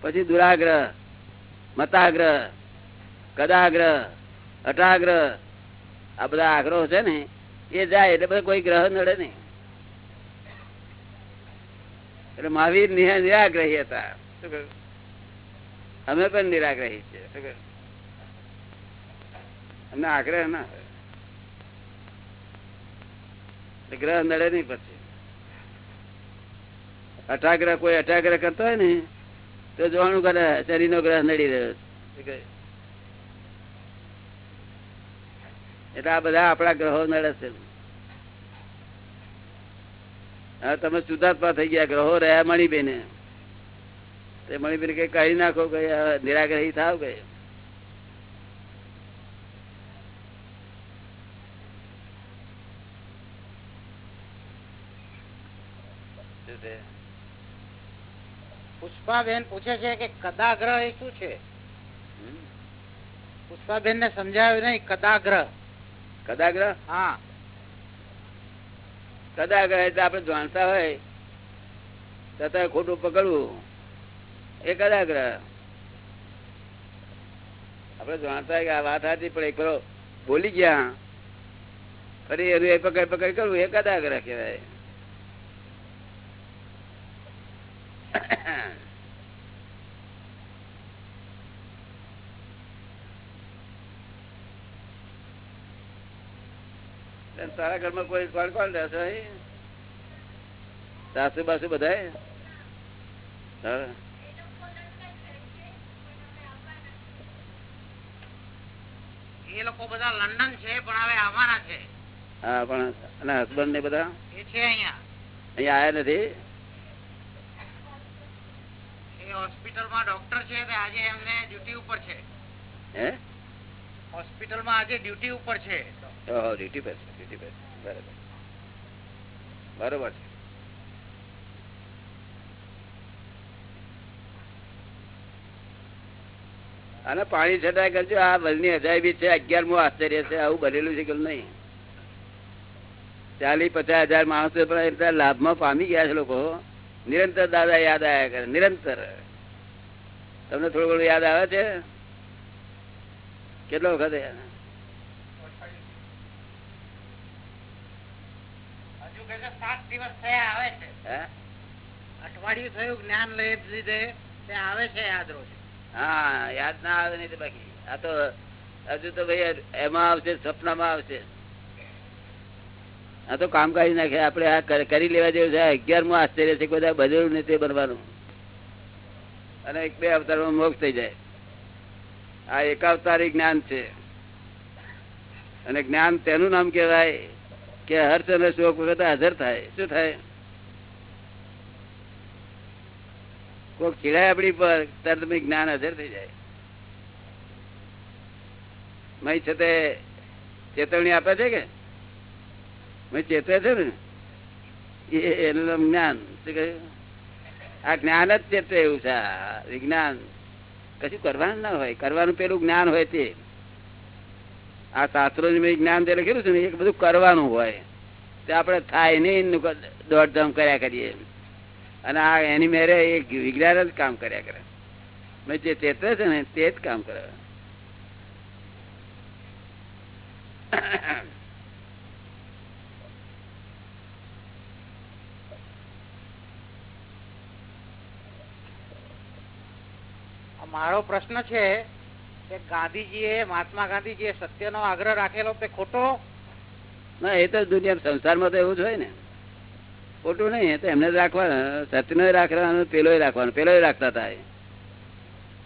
પછી દુરાગ્રહ, મતાગ્રહ કદાગ્રહ અટાગ્રહ, આ બધા આગ્રહો છે ને, એ જાય એટલે બધા કોઈ ગ્રહ નડે નહીં. એટલે મહાવીર નિરા- નિરાગ્રહી હતા. અમે પણ નિરાગ્રહી છીએ. અમને આગ્રહ ના ગ્રહ નડે નહીં પછી. અઠાગ્રહ કોઈ અઠાગ્રહ કરતો હોય ને તો જોવાનું કરે શરીર નો ગ્રહ નડી રહ્યો? એટલે આ બધા આપણા ગ્રહો નડે છે હા તમે સુધાર્થમાં થઈ ગયા ગ્રહો રહ્યા મણીબેને તે મણીબેન કઈ કાઢી નાખો કઈ નિરાગ્રહી થાવ કઈ છે? પુષ્પાબેન પૂછે છે કે કદાગ્રહ એ શું છે? પુષ્પાબેન ને સમજાવ્યું નહીં કદાગ્રહ. કદાગ્રહ? હા. કદાગ્રહ એટલે આપણે જાણતા હોય તથા ખોટું પકડવું એ કદાગ્રહ. આપણે જાણતા હોય કે આ વાત હતી પણ એક બોલી ગયા. ફરી એનું એ પકડ પકડ કરવું એ કદાગ્રહ કહેવાય એટલે તારા ઘરમાં કોઈ કોણ કોણ રહેશે? સાસુ બાસુ બધા એ લોકો બધા લંડન છે પણ હવે આવવાના છે. હા પણ અને હસબન્ડ ને બધા? એ છે અહીંયા. અહીંયા આયા નથી? એ હોસ્પિટલમાં ડોક્ટર છે તે આજે એમને ડ્યુટી ઉપર છે. હે? હોસ્પિટલમાં આજે ડ્યુટી ઉપર છે. ઓહો, ડ્યુટી પર છે, ડ્યુટી પર. બરાબર. બરોબર છે. અને પાણી છટાય કરજો આ વલની અજાયબી છે અગિયારમું આશ્ચર્ય છે આવું બનેલું છે કે નહીં? ચાલીસ પચાસ હજાર માણસો પણ એટલા લાભમાં પામી ગયા છે લોકો. નિરંતર દાદા યાદ આવ્યા કરે નિરંતર. તમને થોડું ઘણું યાદ આવે છે? કેટલો વખત અઠવાડિયું થયું જ્ઞાન લઈ લીધે આવે છે યાદ રોજ. હા યાદ ના આવે નહીં બાકી. આ તો હજુ તો ભાઈ એમાં આવશે સપનામાં આવશે. આ તો કામ કરી નાખે આપણે આ કરી લેવા જેવું છે અગિયારમું આશ્ચર્ય છે બધા બધેલું નહીં તે બનવાનું. અને એક બે અવતારમાં મોક્ષ થઈ જાય. આ એક અવતાર જ્ઞાન છે. અને જ્ઞાન તેનું નામ કહેવાય કે હર્ષ અને શોક વખતે હાજર થાય. શું થાય? કોઈક ખીડાય આપણી પર તરત જ્ઞાન હાજર થઈ જાય. મય છે તે ચેતવણી આપે છે કે? ચેતવે છે ને, એ એનું જ્ઞાન. શું કહ્યું આ જ્ઞાન જ ચેતવે એવું છે વિજ્ઞાન. કશું કરવાનું ના હોય. કરવાનું પેલું જ્ઞાન હોય તે. આ શાસ્ત્રો મેં જ્ઞાન જે લખેલું છે ને, એ બધું કરવાનું હોય. તે આપણે થાય નહીં દોડધામ કર્યા કરીએ. અને આ એની મેરે એક વિજ્ઞાન જ કામ કર્યા કરે. મેં જે ચેતવે છે ને, તે જ કામ કરે. મારો પ્રશ્ન છે કે ગાંધીજીએ, મહાત્મા ગાંધીજીએ સત્યનો આગ્રહ રાખેલો તે ખોટો? ના, એ તો દુનિયા સંસારમાં તો એવું જ હોય ને. ખોટું નહીં તો એમને જ રાખવાનું સત્યનો રાખવાનું, પેલો રાખવાનો, પેલો રાખતા હતા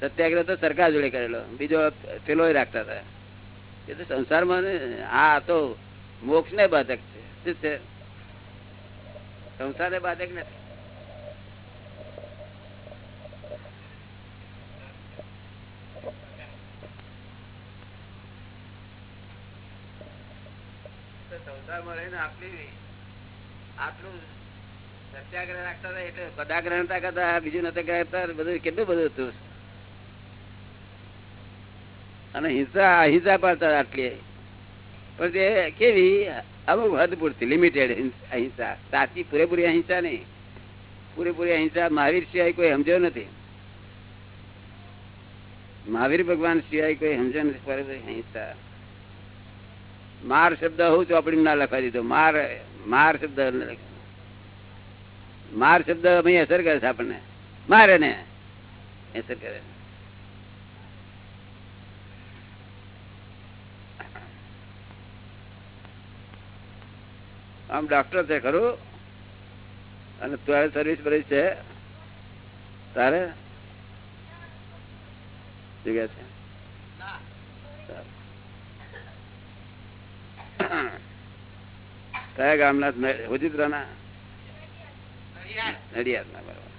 સત્યાગ્રહ તો સરકાર જોડે કરેલો, બીજો પેલો રાખતા હતા. એ તો સંસારમાં આ તો મોક્ષ ને બાધક છે. શું છે? સંસાર ને બાધક નથી તો સંસારમાં રહીને આપણી આટલું સત્યાગ્રહ રાખતા હતા એટલે પદાગ્રહ નતા કરતા બીજું નતા કરતા બધું કેટલું બધું હતું. અને હિંસા, અહિંસા પાડતા આટલી. પણ તે કેવી? અમુક હદ પૂરતી લિમિટેડ અહિંસા. સાચી પૂરેપૂરી અહિંસા નહીં. પૂરેપૂરી અહિંસા મહાવીર સિવાય કોઈ સમજ્યો નથી. મહાવીર ભગવાન સિવાય કોઈ સમજ્યો નથી. પડે અહિંસા. માર શબ્દ હું ચોપડી ના લખાવી દીધો. માર માર શબ્દ માર શબ્દ અહીં અસર કરે છે આપણને. મારે ને અસર કરે આમ ડોક્ટર છે ખરું? અને તારે સર્વિસ ભરી છે. તારે? જગ્યા છે? કયા ગામના હુજીત્રાના નડિયાદ? ના બરાબર.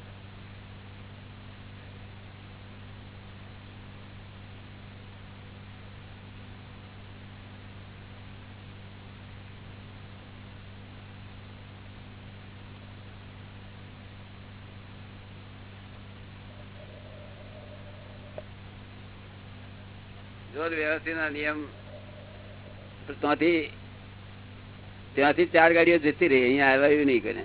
જો વ્યવસ્થિત ના નિયમ ત્યાંથી ત્યાંથી ચાર ગાડીઓ જતી રહી. અહીંયા આવ્યું નહીં કરે.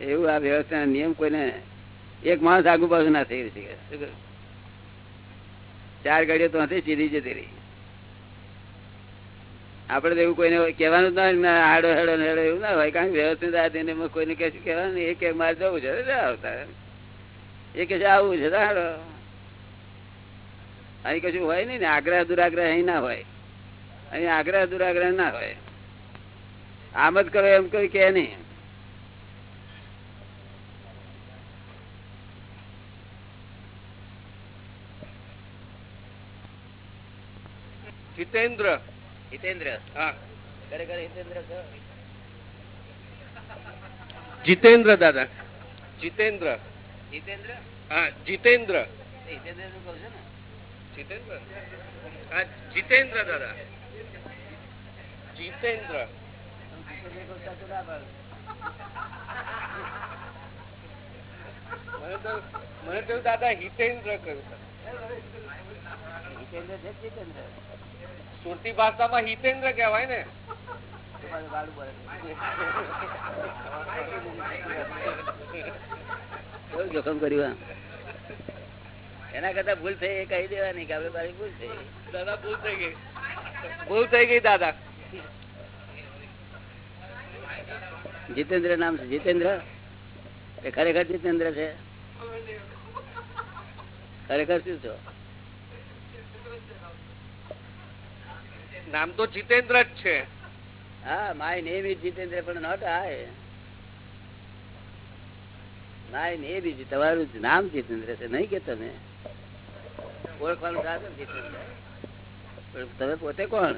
એવું આ વ્યવસ્થા નિયમ કોઈને એક માણસ આગુ પાછું ના થઈ શકે. ચાર ગાડીઓ ત્યાંથી સીધી જતી રહી. આપડે એવું કોઈને કહેવાનું જ ના, હાડો, હેડો હેડો એવું ના હોય. કારણ કે વ્યવસ્થિત આ કોઈને કહેશું, કહેવાનું એ કે, મારે જવું છે આવતા. એ કે આવું છે હાડો. અહીં કશું હોય નહીં ને આગ્રહ દુરાગ્રહ અહીં ના હોય. અહીં આગ્રહ દુરાગ્રહ ના હોય. આમ જ કરો એમ કોઈ કે નહીં. જીતેન્દ્ર. હિતેન્દ્ર હા. ખરેખર હિતેન્દ્ર જીતેન્દ્ર દાદા. જીતેન્દ્ર. જીતેન્દ્ર? હા જીતેન્દ્ર. જીતેન્દ્રનું કહું છું ને. જીતેન્દ્ર? હા જીતેન્દ્ર દાદા. જીતેન્દ્ર. મને તો મને તો દાદા હિતેન્દ્ર કહ્યું હિતેન્દ્ર છે જીતેન્દ્ર? સુરતી ભાષામાં હિતેન્દ્ર કહેવાય ને. જોખમ કર્યું? એના કરતા ભૂલ થઈ એ કહી દેવાની કે આપડે મારી ભૂલ થઈ દાદા ભૂલ થઈ ગઈ. ભૂલ થઈ ગઈ દાદા. જીતેન્દ્ર નામ છે. જીતેન્દ્ર? એ ખરેખર જીતેન્દ્ર છે? ખરેખર શું છો? નામ તો જીતેન્દ્ર જ છે. હા માય નેમ ઇઝ જીતેન્દ્ર પણ not I my name is તમારું નામ જીતેન્દ્ર છે નહીં કે તમે? ઓળખવાનું સાધન તમે પોતે કોણ?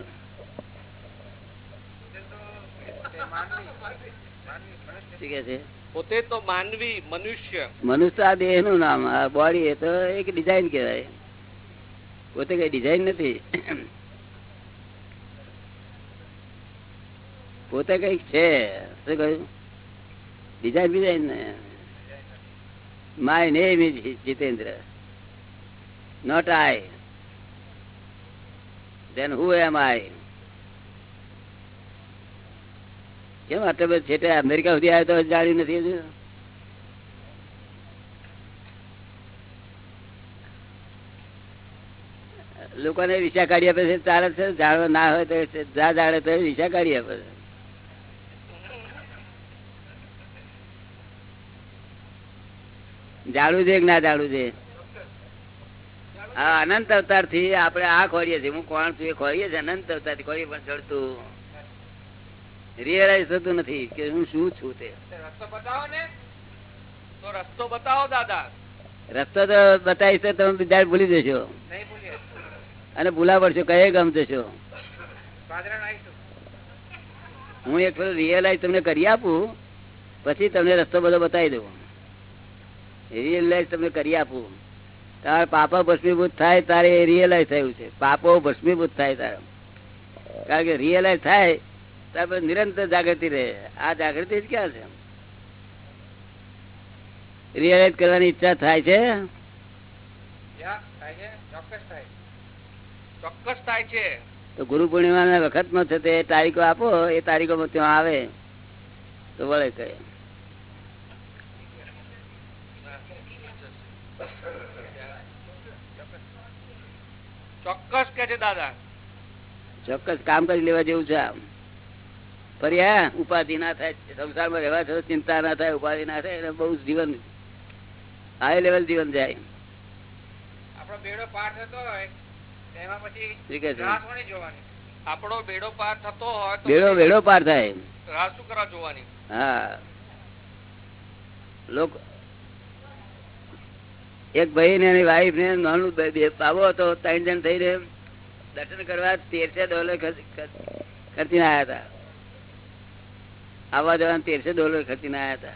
પોતે તો માનવી મનુષ્ય. મનુષ્ય આ દેહનું નામ આ બોડી એ તો એક ડિઝાઇન કેવાય પોતે કઈ ડિઝાઇન નથી. પોતે કંઈક છે. શું કહ્યું? ડિઝાઇન બિઝાઇન ને. My name is Jitendra not I then who am I કેમ આટલે બધે છેટે અમેરિકા સુધી આવ્યો તો જાણ્યું નથી લોકોને વિસા કાઢી આપે છે, ચાલે છે જાણવા ના હોય તો જા જાણે તો વિસા કાઢી આપે છે. જાણવું છે કે ના જાણવું છે? હા અનંત અવતારથી આપડે આ ખોરીએ છીએ. હું કોણ છું એ ખોરીએ છીએ. અનંત અવતારથી ખોરીએ પણ ચડતું રિયલાઈઝ થતું નથી કે હું શું છું તે. રસ્તો બતાવો ને. તો રસ્તો બતાવો દાદા. રસ્તો તો બતાવીશ તો તમે બીજા ભૂલી જશો. અને ભૂલા પડશો કયે ગમ જશો? હું એક ફેર રિયલાઇઝ તમને કરી આપું પછી તમને રસ્તો બધો બતાવી દઉં. રિયલાઇઝ તમને કરી આપું. તારા પાપા ભસ્મીભૂત થાય તારે એ રિયલાઈઝ થયું છે. પાપો ભસ્મીભૂત થાય તારે. કારણ કે રિયલાઈઝ થાય ત્યાર નિરંતર જાગૃતિ રહે. આ જાગૃતિ જ ક્યાં છે? રિયલાઈઝ કરવાની ઈચ્છા થાય છે? ચોક્કસ થાય. છે. તો ગુરુ પૂર્ણિમાના વખતમાં છે તે તારીખો આપો એ તારીખો માં ત્યાં આવે. તો વળે કહે. ચોક્કસ કે છે દાદા. ચોક્કસ કામ કરી લેવા જેવું છે ફરી હા ઉપાધિ ના થાય સંસારમાં રહેવા છતાં ચિંતા ના થાય ઉપાધિ ના થાય બહુ જીવન હાઈ લેવલ જીવન જાય આપણો બેડો પાર થતો હોય તેમાં પછી છે? આપણો બેડો પાર થતો હોય બેડો બેડો પાર થાય રાહ શું કરવા જોવાની. હા. લોક એક ભાઈ ને એની વાઈફ ને નાનું બાબો હતો, ત્રણ જણ થઈને દર્શન કરવા તેરસે ડોલર ખર્ચ- ખર્ચ- ખર્ચીને આયા હતા. આવવા જવાના તેરસે ડોલર ખર્ચીને આવ્યા હતા.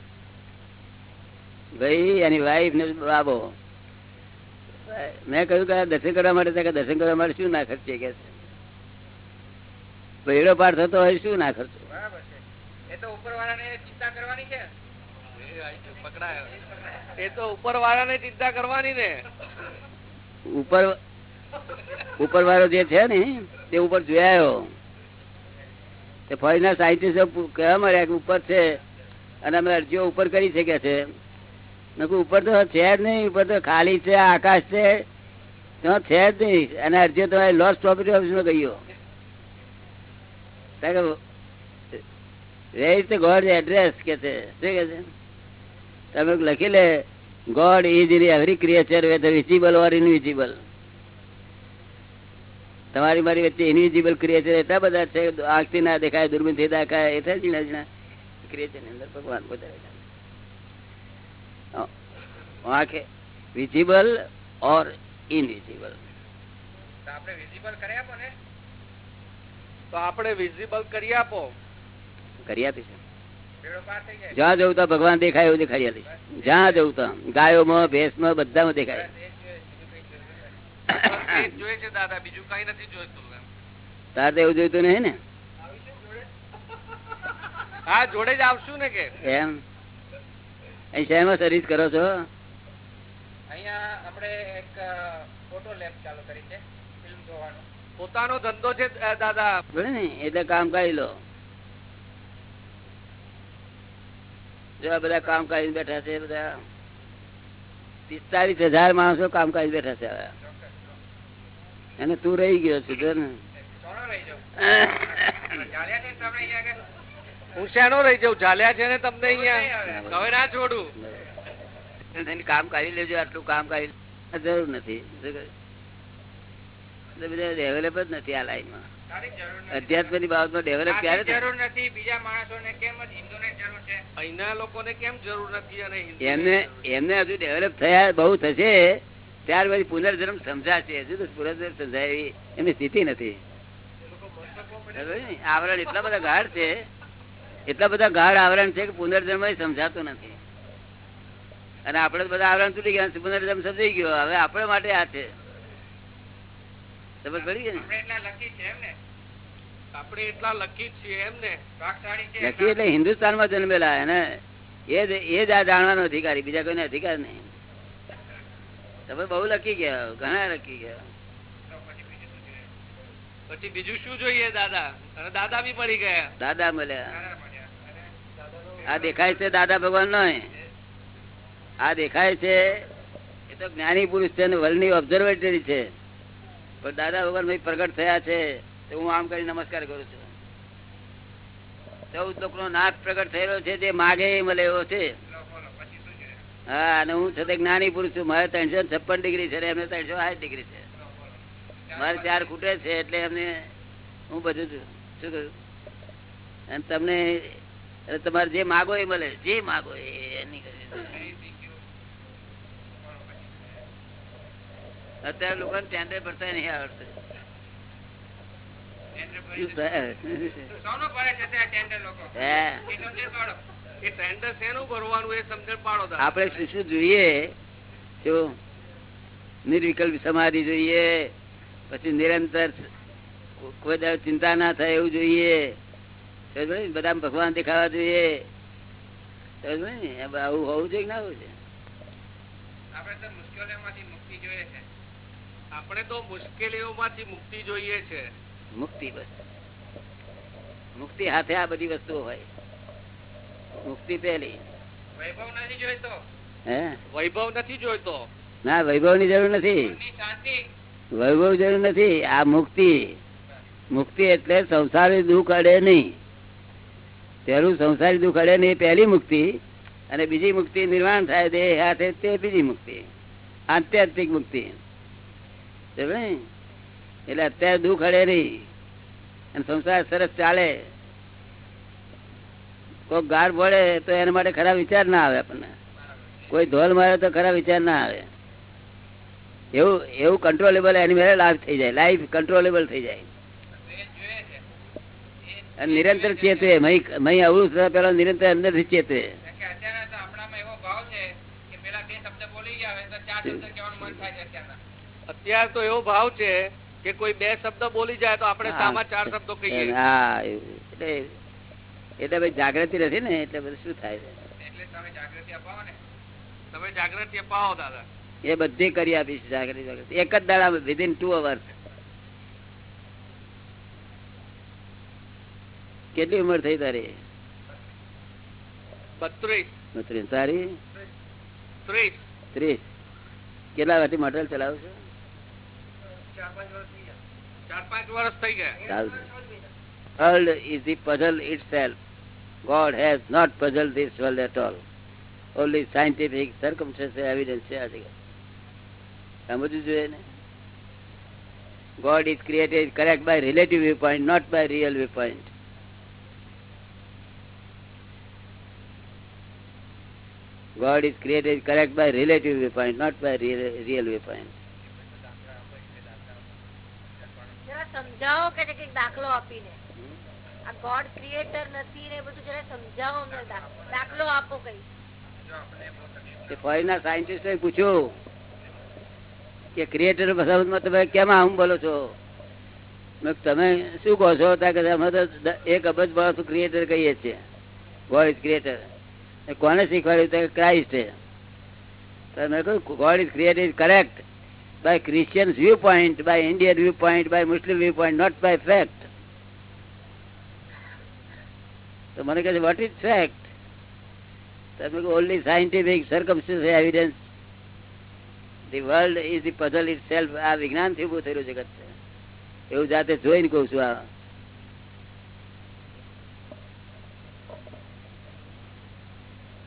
ભાઈ, એની વાઈફ ને બાબો. મેં કહ્યું કે દર્શન કરવા માટે ત્યાં દર્શન કરવા માટે શું ના ખર્ચે કે ભેડો પાર થતો હોય શું ના ખર્ચો? એ તો ઉપર વાળાને ચિંતા કરવાની છે. ઉપર વાળો જે છે ને, તે ઉપર જોયાયો તે ફોરેનર સાયન્ટિસ્ટો કહેવા મળ્યા કે ઉપર છે, અને અમે અરજીઓ ઉપર કરી છે છે. ઉપર તો છે જ નહીં, ઉપર તો ખાલી છે, આકાશ છે. છે જ નહીં, અને અરજીઓ તો લોસ પ્રોપર્ટી ઓફિસમાં ગયો where is the God address કે છે, શું કે છે? તમે લખી લે God is in every creature whether visible or invisible તમારી મારી વચ્ચે ઇનવિઝિબલ ક્રિએચર એટલા બધા છે આંખથી ના દેખાય દૂરબીનથી દેખાય એટલા ઝીણા ઝીણા. ક્રિએચરની અંદર ભગવાન બધા બેઠા. આંખે વિઝિબલ ઓર ઇનવિઝિબલ તો આપણે વિઝિબલ કરી આપો ને? તો આપણે વિઝિબલ કરી આપો. કરી આપીશું. જાય જવું તો ભગવાન દેખાય એવું દેખાય જ્યાં જવું તો ગાયોમાં ભેંસમાં બધામાં દેખાય. તાર તો એવું જોઈતું નહીં ને? હા જોડે જ આવશું ને કે. એમ? અહીં શહેરમાં સર્વિસ કરો છો? અહીંયા આપણે એક ફોટો લેબ ચાલુ કરી છે ફિલ્મ જોવાનો. પોતાનો ધંધો છે દાદા. એટલે કામ કરી લો. જો બધા કામ કરી બેઠા છે બધા પિસ્તાલીસ હજાર માણસો કામ કરી બેઠા છે અને તું રહી ગયો છે જો ને. ચાલ્યા છે ને તમે અહીંયા આગળ? હું શેનો રહી જાઉં? ચાલ્યા છે ને તમને અહીંયા? હવે ના છોડું. કામ કાઢી લેજો આટલું કામ કરી જરૂર નથી. ડેવલપ નથી આ લાઈનમાં જરૂર નથી. અધ્યાત્મની ડેવલપ ક્યારે જરૂર નથી બીજા માણસોને કેમ જ હિન્દુને જરૂર છે? અહીંના લોકોને કેમ જરૂર નથી અને એમને એમને હજુ ડેવલપ થયા બહુ થશે ત્યાર પછી પુનર્જન્મ સમજાશે. હજુ તો પુનર્જન્મ સમજાય એવી એમની સ્થિતિ નથી. આવરણ એટલા બધા ગાઢ છે એટલા બધા ગાઢ આવરણ છે કે પુનર્જન્મ સમજાતો નથી. અને આપણે બધા આવરણ તૂટી ગયા પુનર્જન્મ સમજાઈ ગયો. હવે આપણે માટે આ છે. પડી ને આપણે એટલા લકી છે એમ ને આપણે એટલા લકી જ છીએ એમ ને લકી એટલે હિન્દુસ્તાનમાં જન્મેલા એને એ જ એ જ આ જાણવાનો અધિકારી બીજા કોઈને અધિકાર નહીં. તમે બહુ લકી ગયા ઘણા લકી ગયા પછી બીજું શું જોઈએ? દાદા? અને દાદા બી પડી ગયા. દાદા મળ્યા. આ દેખાય છે દાદા ભગવાન નો આ દેખાય છે એ તો જ્ઞાની પુરુષ છે વર્લ્ડની ઓબ્ઝર્વેટરી છે. પણ દાદા ભગવાન પ્રગટ થયા છે હું આમ કરી નમસ્કાર કરું છું. ચૌદ લોકો નાથ પ્રગટ થયેલો છે, જે માગે મળે એવો છે? હા, અને હું છતાં જ્ઞાની પુરુષ છું. મારે ત્રણસો છપ્પન ડિગ્રી છે એમને ત્રણસો સાઠ ડિગ્રી છે. મારે ચાર ખૂટે છે, એટલે એમને હું બધું છું શું કહ્યું અને તમને તમારે જે માગો એ મળે, જે માગો એની કરી દે. Anything you- બોલો, પછી. અત્યારે લોકોને ટેન્ડર ભરતા નહીં આવડતું ટેન્ડર શું ભરી થાય? દીધું. સોનું ભરે છે ત્યાં ટેન્ડર લોકો હે? એ સમજે પાડો. એ ટેન્ડર શેનું ભરવાનું એ સમજણ પાડો દાદા. આપણે શું શું જોઈએ? જો નિર્વિકલ્પ સમાધિ જોઈએ પછી નિરંતર કોઈ ચિંતા ના થાય એવું જોઈએ. બધા ભગવાન દેખાવા જોઈએ? આવું હોવું જોઈએ કે ના હોવું જોઈએ? છે આપણે તો મુશ્કેલીઓમાંથી મુક્તિ જોઈએ છે. મુક્તિ બસ. મુક્તિ હાથે આ બધી વસ્તુઓ હોય. મુક્તિ પહેલી. વૈભવ નથી જોઈતો. હે? વૈભવ નથી જોઈતો. ના વૈભવની જરૂર નથી. વૈભવ જરૂર નથી. આ મુક્તિ. મુક્તિ એટલે સંસારી દુઃખ અડે નહીં. પેલું સંસારી દુઃખ અડે નહીં પહેલી મુક્તિ. અને બીજી મુક્તિ નિર્માણ થાય તે હાથે તે બીજી મુક્તિ. આત્યાત્મિક મુક્તિ? એટલે અત્યારે દુઃખ અડે નહીં. અને સંસાર સરસ ચાલે. કોઈ ગાઢ પડે તો એના માટે ખરાબ વિચાર ના આવે આપણને. કોઈ ધોલ મારે તો ખરાબ વિચાર ના આવે. એવું એવું કંટ્રોલેબલ એની મેળે લાભ થઈ જાય. લાઈફ કંટ્રોલેબલ થઈ જાય. અને નિરંતર ચેતવે. મહી અવળું થતા પેલા નિરંતર અંદરથી ચેતવે અત્યારે તો એવો ભાવ છે કે કોઈ બે શબ્દ બોલી જાય તો આપણે સામા ચાર શબ્દો કહીએ. હા એટલે એટલે ભાઈ જાગૃતિ નથી ને એટલે બધું શું થાય? એટલે તમે જાગૃતિ અપાવો ને. તમે જાગૃતિ અપાવો દાદા. એ બધી કરી આપીશ જાગૃતિ જાગૃતિ. એક જ દાડા વિધિન ટુ અવર્સ કેટલી ઉંમર થઈ તારી? બત્રીસ. બત્રીસ. તારી? ત્રીસ. ત્રીસ. કેટલા વાટી મોટર ચલાવું છું? ચાર પાંચ વર્ષ થઈ ગયા world is the puzzle itself. God has not puzzled this world at all. Only scientific circumstances evidence સમજવું જોઈએ ને God is created correct by point not not by real point God is created correct by relative view not by real, real view જરા સમજાવો કે કંઈક દાખલો આપીને. આ ગોડ ક્રિએટર નથી ને બધું જરા સમજાવો દાખલો આપો કઈ ફોરીના ફોરેનના સાયન્ટિસ્ટોએ પૂછ્યું કે ક્રિએટર કેમ આમ બોલો છો? તમે શું કહો છો? અમે તો એક અબજ માણસ ક્રિએટર કહીએ છીએ. ગોડ ઇઝ ક્રિએટર કોને શીખવાડ્યું? ક્રાઇસ્ટ મેં કહ્યું God is created correct by Christian view point by Indian view point by Muslim view point not by fact તો મને કહે છે વોટ ઇઝ ફેક્ટ તમે only scientific circumstance evidence the world is the puzzle is self આ વિજ્ઞાનથી ઉભું થયેલું જગત છે. એવું જાતે જોઈને કહું છું આ.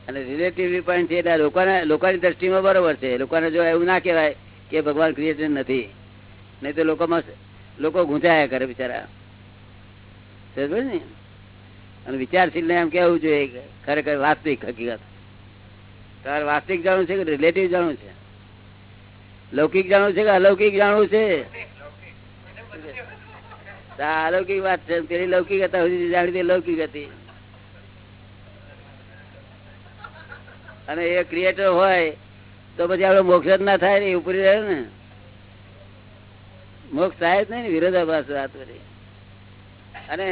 અને રિલેટિવ વ્યૂ પોઈન્ટ છે એટલે લોકોને, લોકોની દ્રષ્ટિમાં બરોબર છે. લોકોને જો એવું ના કહેવાય કે ભગવાન ક્રિએટર નથી. નહીં તો લોકોમાં લોકો ગુંજાયા કરે બિચારા. અને વિચારશીલ ને એમ કેવું જોઈએ ખરેખર વાસ્તવિક હકીકત. તારે વાસ્તવિક જાણવું છે કે રિલેટિવ જાણવું છે? લૌકિક જાણવું છે કે અલૌકિક જાણવું છે? અલૌકિક વાત છે. પેલી લૌકિક હતા સુધી જાણી લૌકિક હતી. અને એ ક્રિએટર હોય તો પછી આપડે મોક્ષ જ ના થાય ને ઉપરી રહે ને? મોક્ષ થાય જ નહીં વિરોધાભાસ વાત કરી અને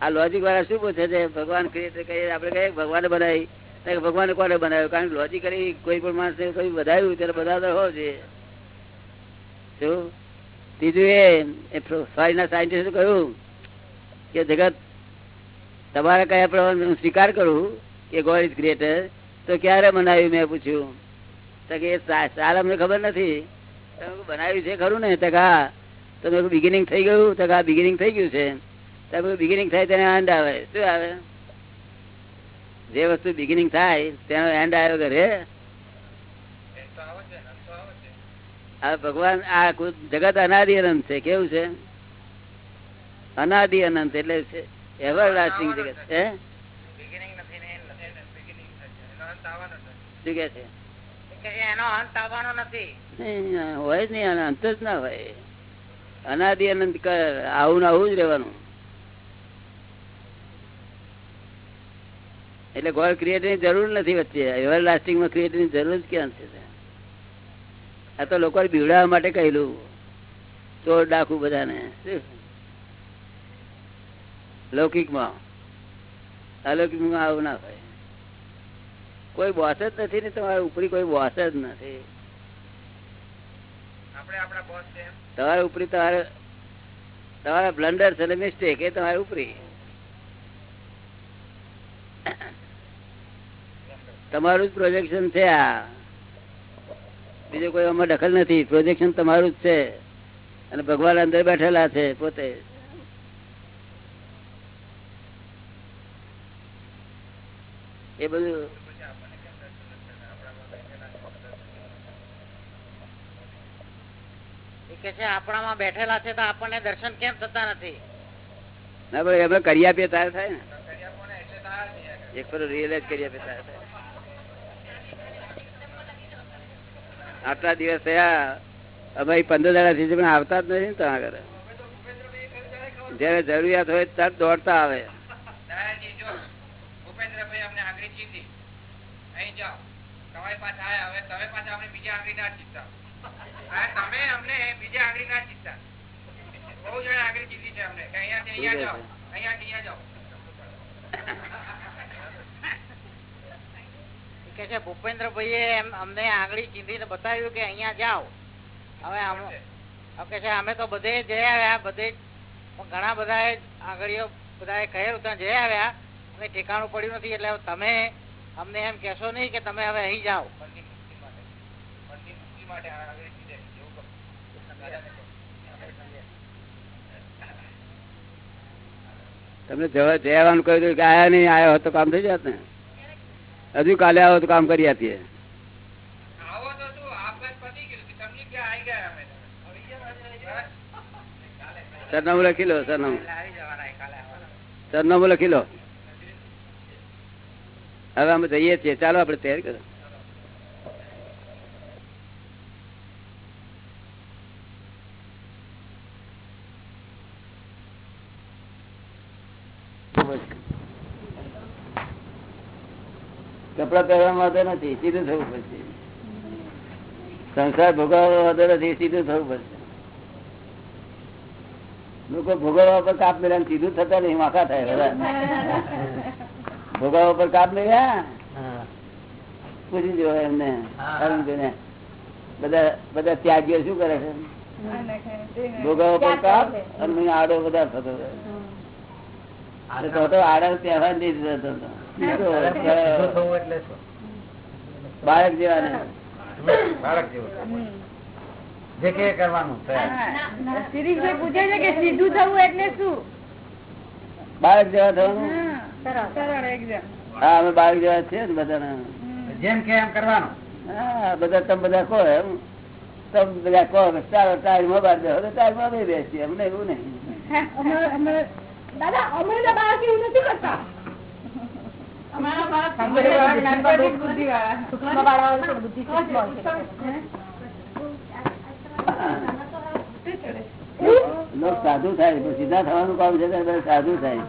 આ લોજિક વાળા શું પૂછે છે? ભગવાન ક્રિએટર કહીએ આપણે કહીએ ભગવાને બનાવી? ભગવાન કોને બનાવ્યું? કારણ કે લોજિકલી કોઈ પણ માણસે કોઈ બનાવ્યું ત્યારે બધા હોવો જોઈએ. શું? ત્રીજું એ ફોરીના સાયન્ટિસ્ટ કહ્યું કે જગત તમારે કયા પ્રમાણે સ્વીકાર કરું કે ગોડ ઇઝ ક્રિએટર તો ક્યારે બનાવ્યું મેં પૂછ્યું? અમને ખબર નથી. બનાવ્યું છે ખરું ને? તો કે હા. તો મેં બિગિનિંગ થઈ ગયું. તો કે હા બિગિનિંગ થઈ ગયું છે. તો બિગિનિંગ થાય તેને એન્ડ આવે. શું આવે? જે વસ્તુ બિગિનિંગ થાય, તેનો એન્ડ આવ્યો ઘરે. આ ભગવાન, આ જગત અનાદિ અનંત છે. કેવું છે? અનાદિ અનંત એટલે એવર લાસ્ટિંગ જગત. છે શું કે છે? હોય જ નહીં જ ના હોય. અનાદિ અનંત આવું ને આવું જ રહેવાનું. એટલે ગોળ ક્રિએટરની જરૂર નથી વચ્ચે. એવર લાસ્ટિંગમાં ક્રિએટરની જરૂર જ ક્યાં છે? આ તો લોકો બીવડાવવા માટે કહેલું. ચોર ડાકુ બધાને. શું? લૌકિકમાં. અલૌકિકમાં આવું ના હોય. કોઈ બોસ જ નથી ને તમારે ઉપરી કોઈ બોસ જ નથી. છે તમારા ઉપરી તમારે તમારા બ્લન્ડર અને મિસ્ટેક એ તમારે ઉપરી. તમારું જ પ્રોજેક્શન છે આ. બીજો કોઈ આમાં દખલ નથી. પ્રોજેક્શન તમારું જ છે. અને ભગવાન અંદર બેઠેલા છે પોતે. એ બધું એ કે છે આપણામાં બેઠેલા છે તો આપણને દર્શન કેમ થતા નથી? ના ભાઈ એમને કરી આપીએ તારે થાય ને. એક ફરો રિયલાઇઝ કરી આપીએ તારે થાય. આટલા દિવસ થયા અમે પંદર દાડા થી પણ આવતા જ નથી ને ત્યાં આગળ. જયારે જરૂરિયાત હોય ત્યારે દોડતા આવે. દાદાજી જો ભૂપેન્દ્રભાઈ અમને આગળ જીતી અહીં જાઓ. તમારી પાસે આયા હવે તમે પાછા અમને બીજા આંગળી ના ચીંધતા હા તમે અમને બીજા આંગળી ના ચીંધતા બહુ જણા આંગળી ચીંધી છે અમને. કે અહીંયા જાઓ. અહીંયાથી અહીંયા જાઓ. કે છે ભૂપેન્દ્રભાઈએ એમ અમને આંગળી ચીંધીને બતાવ્યું કે અહીંયા જાઓ. હવે કે છે અમે તો બધે જઈ આવ્યા બધે પણ ઘણા બધા આંગળીઓ બધા કહેલું ત્યાં જઈ આવ્યા અને ઠેકાણું પડ્યું નથી. એટલે તમે અમને એમ કહેશો નહીં કે તમે હવે અહીં જાઓ. માટે મનની મુક્તિ માટે આ આંગળી ચીંધે એવું કહો. દાદાને કહો. તમને જવા જવાનું કહ્યું હતું કે આયા નહીં આયા હોત તો કામ થઈ જાત ને. હજુ કાલે આવો તો કામ કરી આપીએ. આવો તો શું આપઘાત પતી ગયું સમજી ગયા આવી ગયા અમે? સરનામું લખી લો સરનામું. આવી જવાના કાલે આવવાના સરનામું લખી લો. હવે અમે જઈએ છીએ. ચાલો આપણે તૈયાર કરો. કપડા પહેરવા માટે નથી સીધું થવું પડશે. સંસાર ભોગવવા માટે નથી સીધું થવું પડશે. લોકો ભોગવવા પર કાપ મેળ્યા સીધું થતા નહીં માથા થાય બધા. ભોગવવા પર કાપ મેળ્યા પૂછી જો એમને અરુણભાઈને. બધા બધા ત્યાગીઓ શું કરે છે? ભોગવવા પર કાપ અને આડો બધા થતો બાળક જેવા ને બાળક જેવું જે કે કરવાનું પૂછે છે કે સીધું થવું એટલે શું? બાળક જેવા થવાનું? હા અમે બાળક જેવા છીએ ને બધા જેમ કે એમ કરવાનું. હા બધા તમે બધા કહો એમ. તમે બધા કહો ચાલો ટાઈમ બાર બાદ ટાઈમમાં બેસીએ. અમને એવું નહીં. દાદા અમે બાળક એવું નથી કરતા. સાધુ થાય સીધા થવાનું કામ છે સાધુ થાય.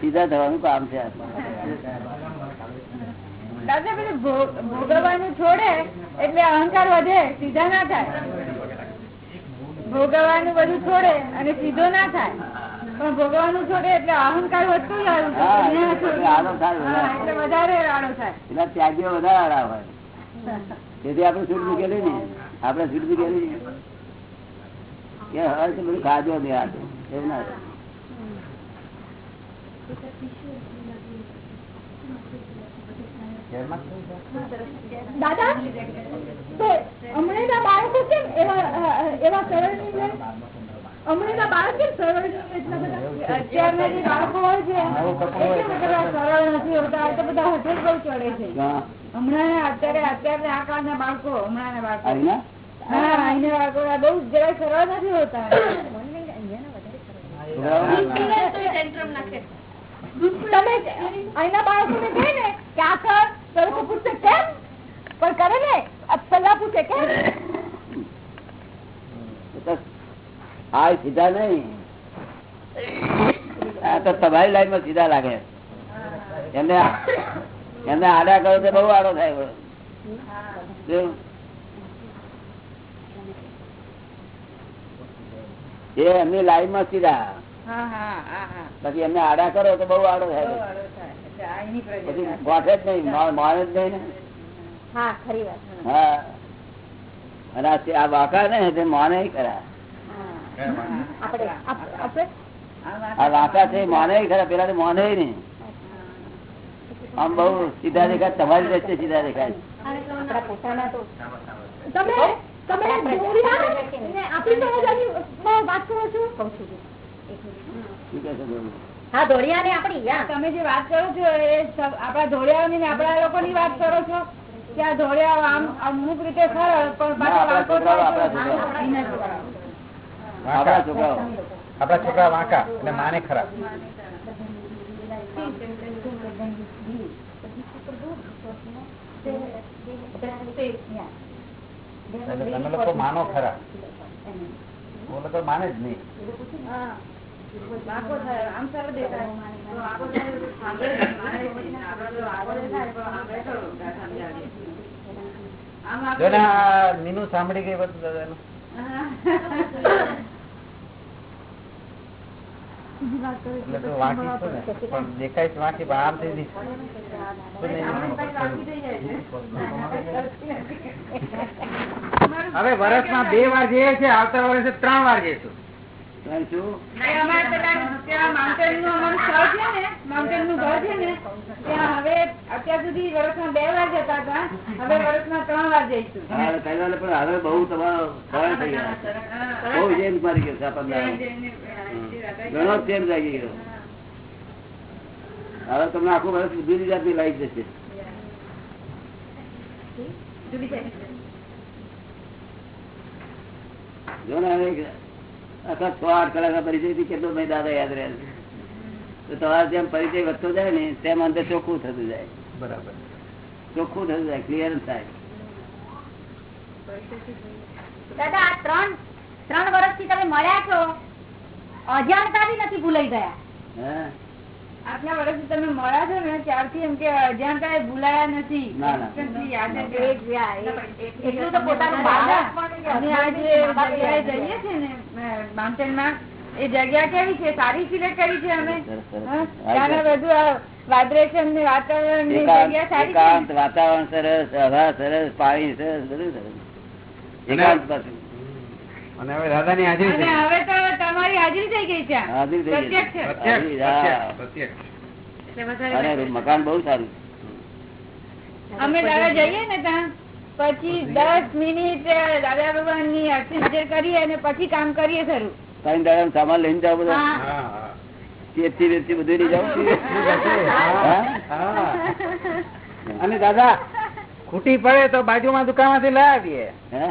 સીધા થવાનું કામ છે. દાદા પેલું ભોગવવાનું છોડે એટલે અહંકાર વધે સીધા ના થાય. ભોગવવાનું બધું છોડે અને સીધો ના થાય. પણ ભોગવાનું છોડે એટલે અહંકાર વધતો જાય એટલે વધારે. એટલે આડો થાય. પેલા ત્યાગીઓ વધારે આડા હોય. તેથી આપણે છૂટ મૂકેલી ને. આપણે છૂટ મૂકેલી ને. કે હવે તો બધું ખાધો નહીં આ એવું ના દાદા તો હમણાંના બાળકો કેમ એવા એવા સરળ નિર્ણય બાળક કેમ સરળ અત્યારના જે બાળકો હોય છે. એટલા બધા સરળ નથી હોતા. તો બધા હઠ બહુ ચડે છે. હમણાં અત્યારે અત્યારે આ કાળના બાળકો હમણાંના બાળકો. હા અહીંના બાળકો. બહુ જરા સરળ નથી હોતા. તમે અહીંના બાળકોને કહે ને કે આ કર તો લોકો પૂછશે કેમ? પણ કરે ને? પેલા પૂછે કેમ તો આ સીધા નહીં. આ તો તમારી લાઈનમાં સીધા લાગે. એમને એમને આડા કરો તો બહુ આડો થાય. એ એમની લાઈનમાં સીધા. હા હા હા હા. પછી એમને આડા કરો તો બહુ આડો થાય. પછી ગોઠે જ નહીં મો- જ નહીં ને. હા ખરી વાત. હા. અને આ આ વાંકા ને તે મોને આપણે આ વાંકા છે માને ખરા પેલા માને મોને આમ બઉ સીધા દેખાય તમારી રીતે સીધા દેખાય. આપણા પોતાના તો તમે તમે જોડિયા ને આપણી સમજવાની વાત કરો છો? શું કહે છે બોલો? હા ધોળિયા ને આપણી તમે જે વાત કરો છો એ આપડા ધોળિયા ની ને આપણા લોકોની વાત કરો છો કે આ ધોળિયા આમ અમુક રીતે સરળ પણ ના, આપણા છોકરાઓ. આપણા છોકરા વાંકા એટલે માને ખરાબ તમે લોકો માનો ખરા. હું લોકો માને જ નહીં. નીનું સાંભળી ગઈ બધું દાદાનું એટલે તું વાંકી છો ને પણ દેખાય છે વાંકી પણ આમ થઈ હવે વર્ષમાં બે વાર જઈએ છે આવતા વર્ષે ત્રણ વાર જઈશું. હવે તમને આખું વર્ષ જુદી જાતની લાઈફ જશે. જો ને આખા છ આઠ કલાકના પરિચયથી કેટલો ભાઈ દાદા યાદ રહે છે. તો તમારે જેમ પરિચય વધતો જાય ને તેમ અંદર ચોખ્ખું થતું જાય. બરાબર. ચોખ્ખું થતું જાય ક્લિયર થાય. દાદા આ ત્રણ ત્રણ વર્ષથી તમે મળ્યા છો? અજાણતા બી નથી ભૂલાઈ ગયા. હે. આટલા વર્ષ તમે મળ્યા છો ને ત્યારથી એમ કે અજાણતા એ ભૂલાયા નથી. એટલું તો પોતાનું જગ્યાએ જઈએ છે ને માઉન્ટેનમાં એ જગ્યા કેવી છે? સારી સિલેક્ટ કરી છે અમે. ત્યાંના બધું વાઇબ્રેશનની વાતાવરણની જગ્યા સારી વાતાવરણ સરસ હવા સરસ પાણી સરસ બધું સરસ. એકાંત પાછું અને હવે દાદાની હાજરી છે હવે તો તમારી હાજરી થઈ ગઈ છે. હાજરી થઈ ગઈ. પ્રત્યક્ષ મકાન બહુ સારું અમે દાદા જઈએ ને ત્યાં પછી દસ મિનિટ દાદા ભગવાનની અર્ચન કરીએ અને પછી કામ કરીએ ખરું. ત્રણ દાદા સામાન લઈને જાઓ બધા. હા. હા હા. વેચી બધું લઈ જાઓ. હા? હા. અને દાદા ખૂટી પડે તો બાજુમાં દુકાનમાંથી લઈ આવીએ. હે?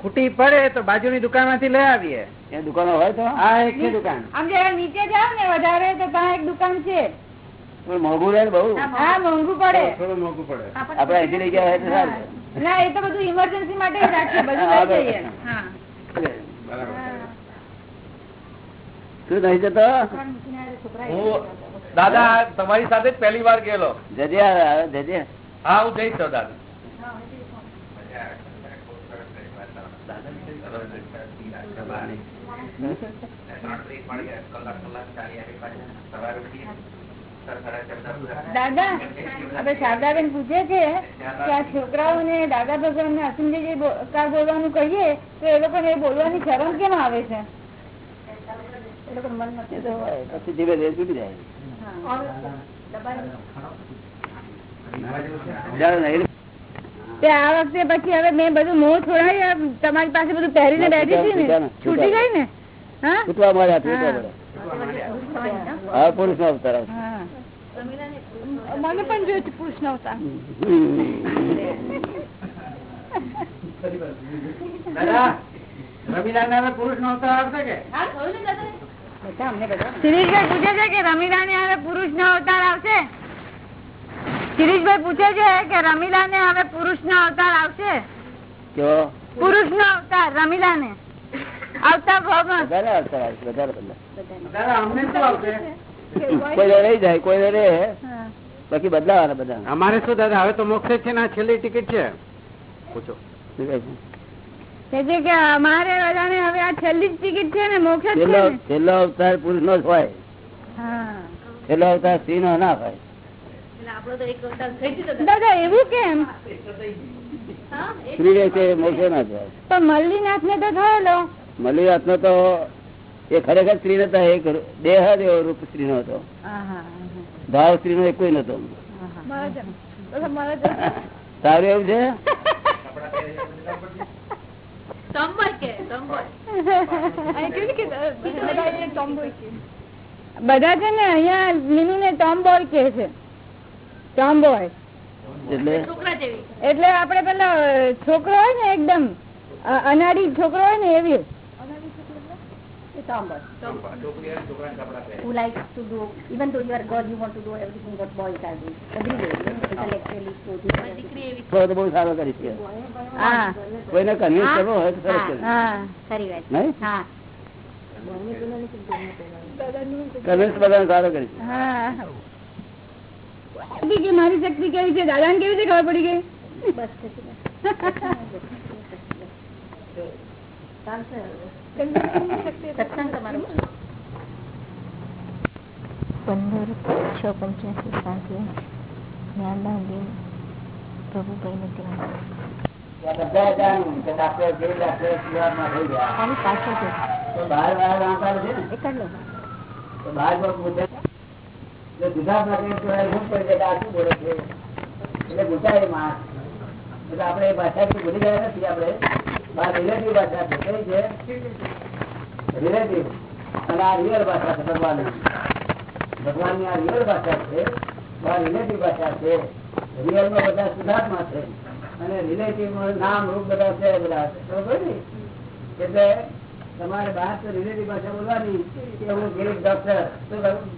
ખૂટી પડે તો બાજુની દુકાનમાંથી લઈ આવીએ. એ દુકાનો હોય તો? હા એક દુકાન. આમ જરા નીચે જાવ ને વધારે તો ત્યાં એક દુકાન છે. મોંઘું રહે બહુ? હા મોંઘું પડે. થોડું મોંઘું પડે. આપડે અહીંથી લઈ ગયા હોય તો સારું. ના એ તો બધું ઇમરજન્સી માટે રાખીએ બધું લઈ જઈએ. બરાબર. હા. બરાબર. શું નહીં જતો? હું દાદા તમારી સાથે પેલી પહેલી વાર ગયેલો. જજે આવે, જજે. હા હું જઈશ તો દાદા. દાદા હવે શારદાબેન પૂછે છે કે આ છોકરાઓને દાદા ભગવાન ને અસંજય બોલવાનું કહીએ તો એ લોકોને એ બોલવાની શરમ કેમ આવે છે? એ લોકોનું મન નથી એ તો હોય. પછી ધીરે ધીરે છૂટી જાય. તે આ વખતે પછી હવે મેં બધું મોં છોડાવી તમારી પાસે બધું પહેરીને ના, બેઠી હતી ને? છૂટી ગઈ ને? હા? છૂટવા મળ્યા છૂટવા હા. પુરુષ નો અવતાર મને પણ જોયું છે પુરુષ નો અવતાર રમીલાલ પુરુષ નો અવતાર આવશે કે? શિરીષભાઈ પૂછે છે કે રમીલા ને હવે પુરુષ નો અવતાર આવશે? શિરીષભાઈ પૂછે છે કે રમીલા ને હવે પુરુષ નો અવતાર આવશે? પુરુષ નો અવતાર રમીલા ને વધારે અવતાર આવશે વધારે કોઈ રહી જાય કોઈ રે બાકી બદલાવાના બધા અમારે શું દાદા હવે તો મોક્ષ છે ને છેલ્લી ટિકિટ છે? પૂછો? કે છે. કે અમારે બધાને હવે આ છેલ્લી ટિકિટ છે ને મોક્ષ છેલ્લો છેલ્લો અવતાર પુરુષ નો જ હોય. છેલ્લો અવતાર સ્ત્રી નો ના હોય. દાદા એવું કેમ? સ્ત્રી રહે છે પણ મલ્લીનાથ ને તો થયેલો. મલ્લીનાથ નો તો એ ખરેખર સ્ત્રી નતા એક દેહ જ એવો રૂપ સ્ત્રી નો હતો ભાવ સ્ત્રી નો એક નતો સારું એવું છે? બધા છે ને અહિયાં લીલુ ને ટોમબોય કે છે. ટોમબોય એટલે એટલે આપડે પેલા છોકરો હોય ને એકદમ અનાડી છોકરો હોય ને એવી who likes to do, even though you are God, you want to do everything what boys are doing. Every day, you know, intellectually, spiritually. તો તો બહુ સારો કરી છે હા કોઈને કન્વિન્સ કરવો હોય તો સરસ કરે. હા ખરી વાત નહીં હા કન્વિન્સ બધાને સારો કરી છે હા શક્તિ કે મારી શક્તિ કેવી છે દાદા ને કેવી છે ખબર પડી ગઈ? પંદર છ પંચ્યાસી સાંજે જ્ઞાનદાન દિન ત્યાં છે ને? એ કાઢ લો એટલે ગુજરાતમાં કઈ પડી જાય છે? એટલે ગુસાય માણસ. આપણે એ ભાષા ભૂલી ગયા નથી આપણે. બાર રિલેટિવ ભાષા છે. કઈ છે? રિલેટિવ અને આ રિયલ ભાષા છે, ભગવાનની. ભગવાનની આ રિયલ ભાષા છે બાર રિલેટિવ ભાષા છે. રિયલમાં બધા સુધાર્થમાં છે. અને રિલેટિવ નામ, રૂપ બધા છે બધા. બરોબર ને? એટલે તમારે બહાર તો રિલેટિવ ભાષા બોલવાની. કે હું ગિરીશ ડોક્ટર શું કહ્યું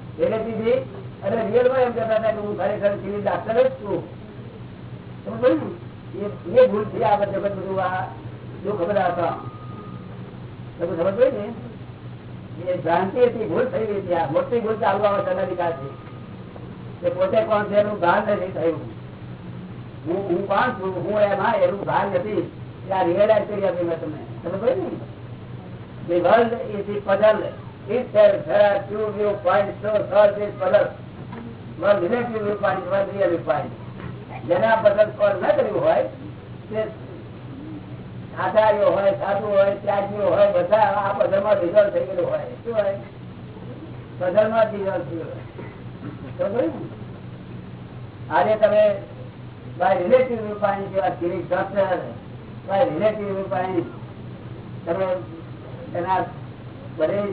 રિલેટિવલી અને રિયલમાં એમ કહેતા હતા કે હું ખરેખર ગીરી ડાક્ટર જ છું. તમે ને? એ- એ ભૂલથી આ બધે બધું આ જો ખબર હતા તમે ખબર પડી ને? એ ભ્રાંતિ હતી ભૂલ થઈ ગઈ હતી. મોટી ભૂલ ચાલુ આવે છે અધિકારથી કે પોતે કોણ છે એનું ભાન નથી થયું. હું હું કોણ છું? હું એમાં એનું ભાન નથી. એ આ રિયલાઇઝ કરી આપી મેં તમને. તમે પડી ને? World is is the puzzle. Itself, there are two viewpoints to solve this puzzle. One relative viewpoint, one. જેને puzzle solve ન કર્યું હોય તે આચાર્યો હોય સાધુ હોય ત્યાગીઓ હોય બધા આ puzzle રિઝલ્ટ થઈ ગયેલું હોય શું હોય puzzle માં રિઝલ્ટ થઈ ગયેલું સમજાયું ને? આજે તમે બાય રિલેટિવ viewpoint જેવા Girish doctor by relative viewpoint તમે એના આ.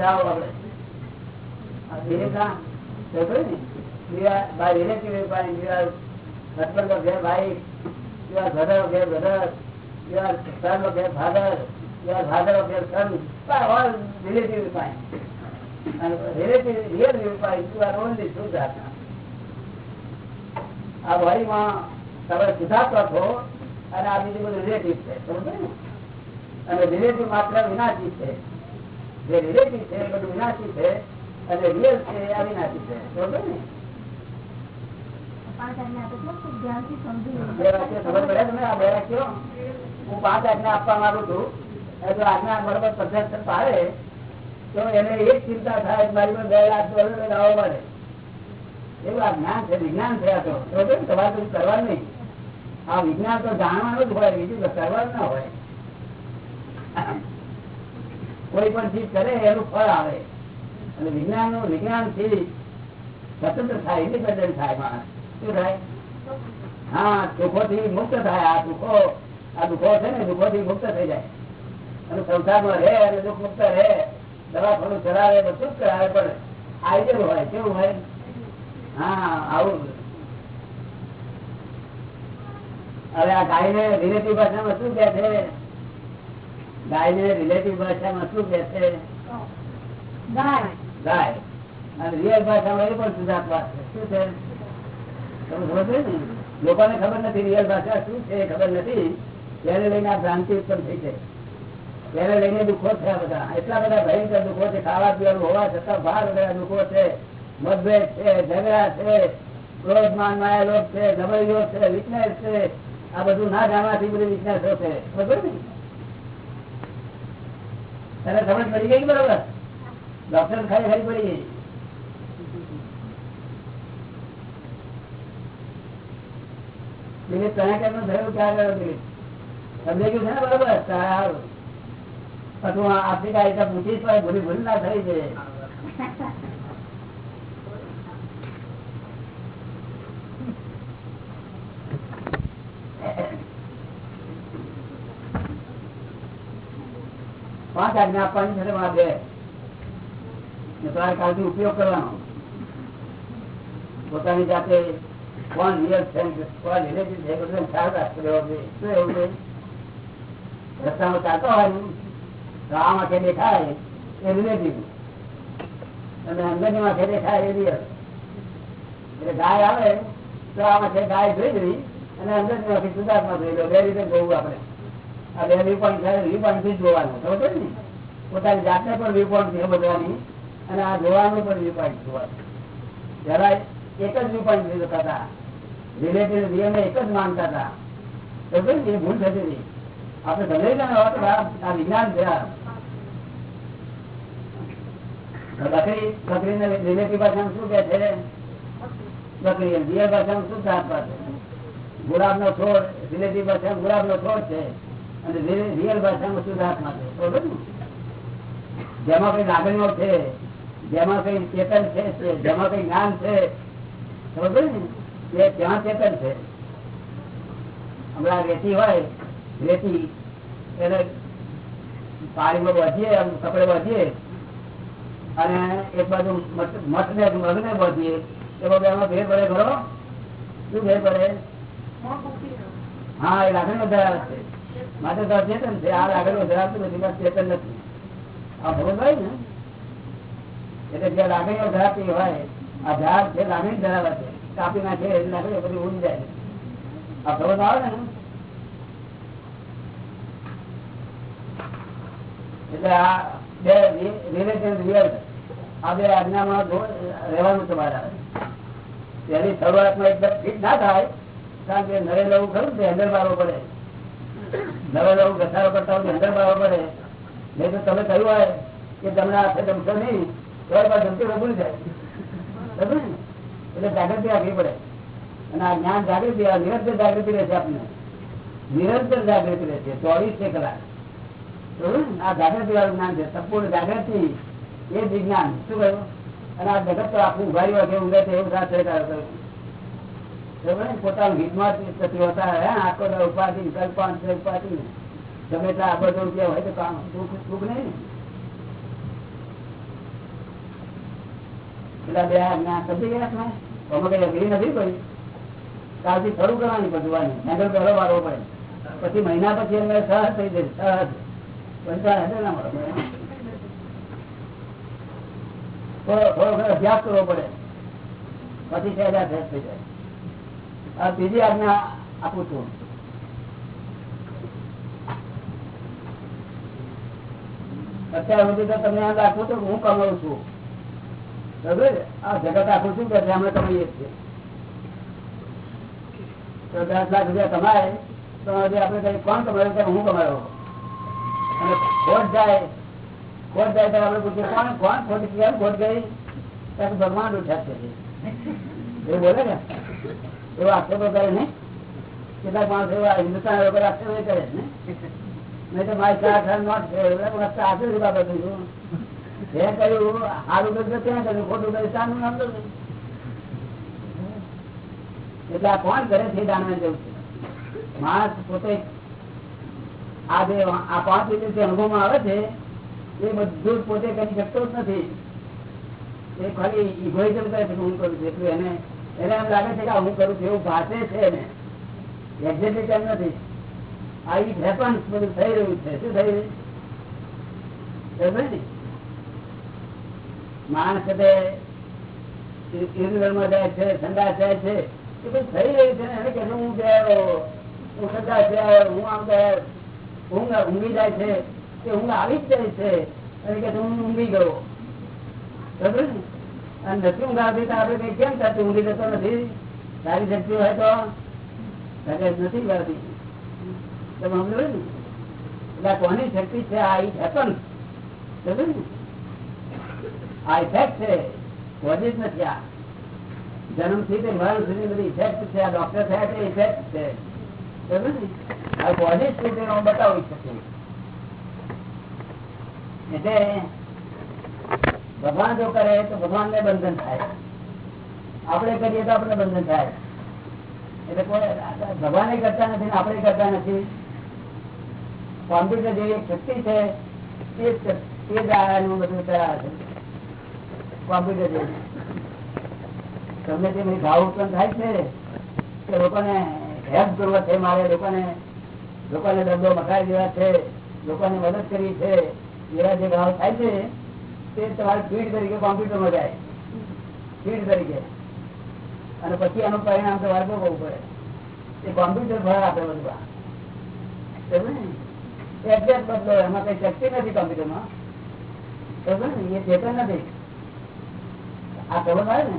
આ બોડીમાં તમે શુદ્ધાત્મા છો અને આ બીજું બધું રિલેટિવ છે સમજો ને અને રિલેટિવ માત્ર વિનાશી છે જે રિલેટિવ છે એ બધું વિનાશી છે અને રિયલ છે એ અવિનાશી છે. બરોબર ને? બે વાક્યો ખબર પડે તમને? આ બે વાક્યો હું પાંચ આજ્ઞા આપવા માંગુ છું. જો આજ્ઞા બરોબર પદ્ધત પાડે તો એને એક ચિંતા થાય મારી પાસે બે લાખ ડોલર લાવવો પડે એવું આ જ્ઞાન છે વિજ્ઞાન છે આ તો? તમારે કશું કરવાનું નહીં. આ વિજ્ઞાન તો જાણવાનું જ હોય બીજું કરવાનું ના હોય. કોઈ પણ ચીજ કરે, એનું ફળ આવે. અને વિજ્ઞાનનું વિજ્ઞાનથી સ્વતંત્ર થાય ઇન્ડિપેન્ડન્ટ થાય માણસ. શું થાય? હા દુઃખો થી મુક્ત થાય. આ દુઃખો આ દુઃખો છે ને દુઃખો થી મુક્ત થઈ જાય. અને સંસારમાં રહે અને દુઃખ મુક્ત રહે. દવાખાનું ચલાવે, બધું જ કરાવે પણ આઈડિયલ હોય, કેવું હોય? હા, આવું. હવે આ ગાય ને રિલેટિવ ભાષામાં શું કે છે? ગાય ને રિલેટિવ ભાષામાં શું કે છે? ગાય. અને રિયલ ભાષામાં એ પણ છે. શું છે? તમે સમજો ને? લોકોને ખબર નથી રિયલ ભાષા શું છે ખબર નથી. ત્યારે લઈને આ ભ્રાંતિ ઉત્પન્ન થઈ છે. ત્યારે લઈને દુઃખો છે બધા. એટલા બધા ભયંકર દુઃખો છે. ખાવા પીવાનું હોવા છતાં ભાર બધા દુઃખો છે. મતભેદ છે ઝઘડા છે ક્રોધ માન માયા છે ગભરીઓ છે વીકનેસ છે. આ બધું ના જાણવાથી બધી વિજ્ઞાન છે બરોબર ને તને સમજ પડી ગઈ બરોબર? ડોક્ટર ખાલી ખાલી પડી ગઈ. થયું? ક્યાં ગયો સમજાઈ છે ને બરોબર? સારું. પછી આફ્રિકા એટલે પૂછીશ ભૂલી ભૂલ ના થઈ છે. પાંચ આજ્ઞા આપવાની છે મારા બે. તમારે કાલથી ઉપયોગ કરવાનો. પોતાની જાતે કોણ રિયલ છે કોણ રિલેટિવ છે શું એવું છે? રસ્તામાં ચાલતો હોય આ માથે દેખાય એ રિલેટિવ અને અંદરની માથે દેખાય એ રિયલ એટલે ગાય આવે, તો આ માથે ગાય જોઈ લેવી અને અંદરની માથે સુધાર્થમાં જોઈ લો બે રીતે જોવું આપણે. બે વ્યૂ પોઈન્ટ જોવાનું, ખબર પોતાની જાતને પણ વ્યૂ છે બધાની, અને આ જોવાનું પણ વ્યૂ જોવાનું જરા એક જ વ્યૂ પોઈન્ટ જોતા હતા. રિલેટિવ રિયલ એક જ માનતા હતા. ખબર ને? એ ભૂલ થતી હતી. આપણે ભલે ને તો આ વિજ્ઞાન છે બકરી બકરી બકરીને રિલેટિવ ભાષામાં શું કે છે? બકરી રિયલ ભાષામાં શું જાત પાસે ગુલાબ નો છોડ રિલેટિવ ભાષામાં ગુલાબ નો છોડ છે. અને રિયલ ભાષામાં શુદ્ધાત્મા છે. જેમાં કઈ લાગણીઓ છે જેમાં કઈ ચેતન છે જેમાં કઈ જ્ઞાન છે. બરોબર ને? એ ત્યાં ચેતન છે. હમણાં રેતી હોય રેતી એને પાણીમાં વધીએ આમ કપડે વધીએ અને એક બાજુ મઠ ને મગને વધીએ એમાં બેમાં ભેર પડે ખરો? શું ભેર પડે? હા એ લાગણી વધારે છે. માટે તો ચેતન છે. આ આગળ ધરાવતું નથી ચેતન નથી. આ ખબર હોય ને, એટલે જે લાગણીઓ ધરાવતી હોય, આ ઝાડ જે લાગણી ધરાવે છે. કાપી નાખે, એ લાગણીઓ બધી ઉડી જાય આ ખબર આવે ને, એટલે આ બે રિલેશન રિયલ. આ બે આજ્ઞામાં રહેવાનું તમારે એની શરૂઆતમાં એકદમ ફિટ ના થાય, કારણ કે નરેન્દ્ર લવું ખરું તે હેન્ડલ મારવો પડે. નવે લવું ઘસારો કરતા હોય હેન્ડલ મારવો પડે. નહીં તો તમે કહ્યું હોય કે તમને હાથે જમશો નહીં, તો જમતી વગું જાય એટલે જાગૃતિ આપવી પડે. અને આ જ્ઞાન જાગૃતિ નિરંતર જાગૃતિ રહેશે આપને. નિરંતર જાગૃતિ રહેશે, ચોવીસે કલાક. આ જાગૃતિ વાળું જ્ઞાન છે, સંપૂર્ણ જાગૃતિ, એ જ વિજ્ઞાન શું કહ્યું? અને આ જગત તો આખું ઉઘાડી વાગે ઊંઘે છે, એવું સાથે? પોતાનું હિતમાં થતી હોતા હે આખો ઉપાધિ ગમે ત્યાં આ બધું રૂપિયા હોય તો કામ દુઃખ દુઃખ નહીં. પેલા બે આ સમજી ગયા અમે કાલથી શરૂ કરવાની બધું હેન્ડલ પહેલો વાળવો પડે. પછી મહિના પછી એમને સહજ થઈ જશે, સહજ. પૈસા હેન્ડલ ના મળે થોડો થોડો અભ્યાસ કરવો પડે. પછી સહેલા સહેજ થઈ જાય. બીજી આજ્ઞા આપું છું. અત્યાર સુધી તમને યાદ રાખવું તો હું કમાવું છું. બરોબર? આ જગત આખું શું કે છે અમે કમાઈએ છીએ. તો દસ લાખ રૂપિયા કમાય, તો આપણે કઈ કોણ કમાયો? કે હું કમાયો. અને ખોટ જાય. ખોટ જાય તો આપણે પૂછીએ, કોણ કોણ ખોટ ગયા ખોટ ગઈ? ત્યારે ભગવાન ઉઠ્યા છે. એ બોલે ને એવો આક્ષેપો કરે ને? કેટલાક માણસો એવા હિન્દુસ્તાન લોકો આક્ષેપો કરે ને? નહીં તો એટલે આ કોણ કરે છે જાણવા જવું છે. પોતે આ જે આ પાંચ રીતે જે અનુભવમાં આવે છે, એ બધું પોતે કરી શકતો જ નથી. એ ખાલી ઇગોઇઝમ કરે છે એને એને એમ લાગે છે કે હું કરું છું એવું ભાષે છે એને એક્ઝેક્ટલી કેમ નથી. આ ઇટ હેપન્સ બધું થઈ રહ્યું છે. શું થઈ રહ્યું? માણસ સાથે ઇરનગરમાં જાય છે ઠંડા જાય છે. એ બધું થઈ રહ્યું છે ને. એને કે હું ગયો હું સદા ગયો હું આમ ગયો ઊંઘ, ઊંઘી જાય છે. કે ઊંઘ આવી જ જાય છે. અને કે હું ઊંઘી ગયો. બરાબર ને? અને ઊંઘ આવતી તો આપડે કેમ થતું ઊંઘી જતો નથી? સારી શક્તિ હોય તો? નથી આ કોની શક્તિ છે? આ ઇટ હેપન. આ ઇફેક્ટ છે. કોઝિસ નથી આ. જન્મથી તે મરણ સુધી બધી ઇફેક્ટ છે. આ ડોક્ટર થયા તે ઇફેક્ટ છે. આ કોઝિસ તે હું બતાવી શકું એટલે ભગવાન જો કરે તો ભગવાન ને બંધન થાય. આપણે કરીએ તો આપણે બંધન થાય. એટલે કોઈ ભગવાન કરતા નથી આપણે કરતા નથી. કોમ્પ્યુટર જેવી શક્તિ છે જ તે બધું કરાવે છે. કોમ્પ્યુટર જેવી. તમને જે ભાવ ઉત્પન્ન થાય છે લોકોને હેલ્પ કરવો છે મારે, લોકોને લોકોને ધંધો મકાઈ દેવા છે, લોકોને મદદ કરવી છે, એવા જે ભાવ થાય છે તે તમારે ફીડ તરીકે કોમ્પ્યુટરમાં જાય. ફીડ તરીકે. અને પછી એનું પરિણામ તમારે ભોગવવું પડે. એ કોમ્પ્યુટર ફળ આપે બધું. બદલો, એમાં કઈ શક્તિ નથી કોમ્પ્યુટરમાં બરોબર ને? એ ચેતન નથી. આ ખબર આવે ને?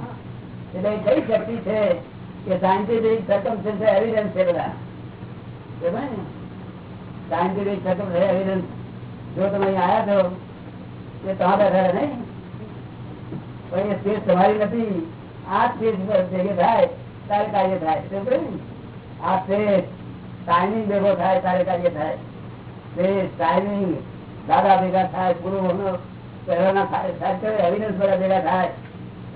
એટલે એ કઈ શક્તિ છે કે સાયન્ટિફિક સર્કમસ્ટન્સ એવિડન્સ છે બધા? બરોબર ને સાયન્ટિફિક છે એવિડન્સ જો તમે અહીં આવ્યા છો તે તમારા બેઠા નહીં પણ એ સ્પેસ તમારી નથી આ સ્પેસ ભેગે થાય તારે કાર્ય થાય સમજ્યો ને? આ સ્પેસ ટાઈમિંગ ભેગો થાય તારે કાર્ય થાય સ્પેસ ટાઈમિંગ દાદા ભેગા થાય પૂર્વ પહેલાના થાય થાય તો એવિડન્સ બધા ભેગા થાય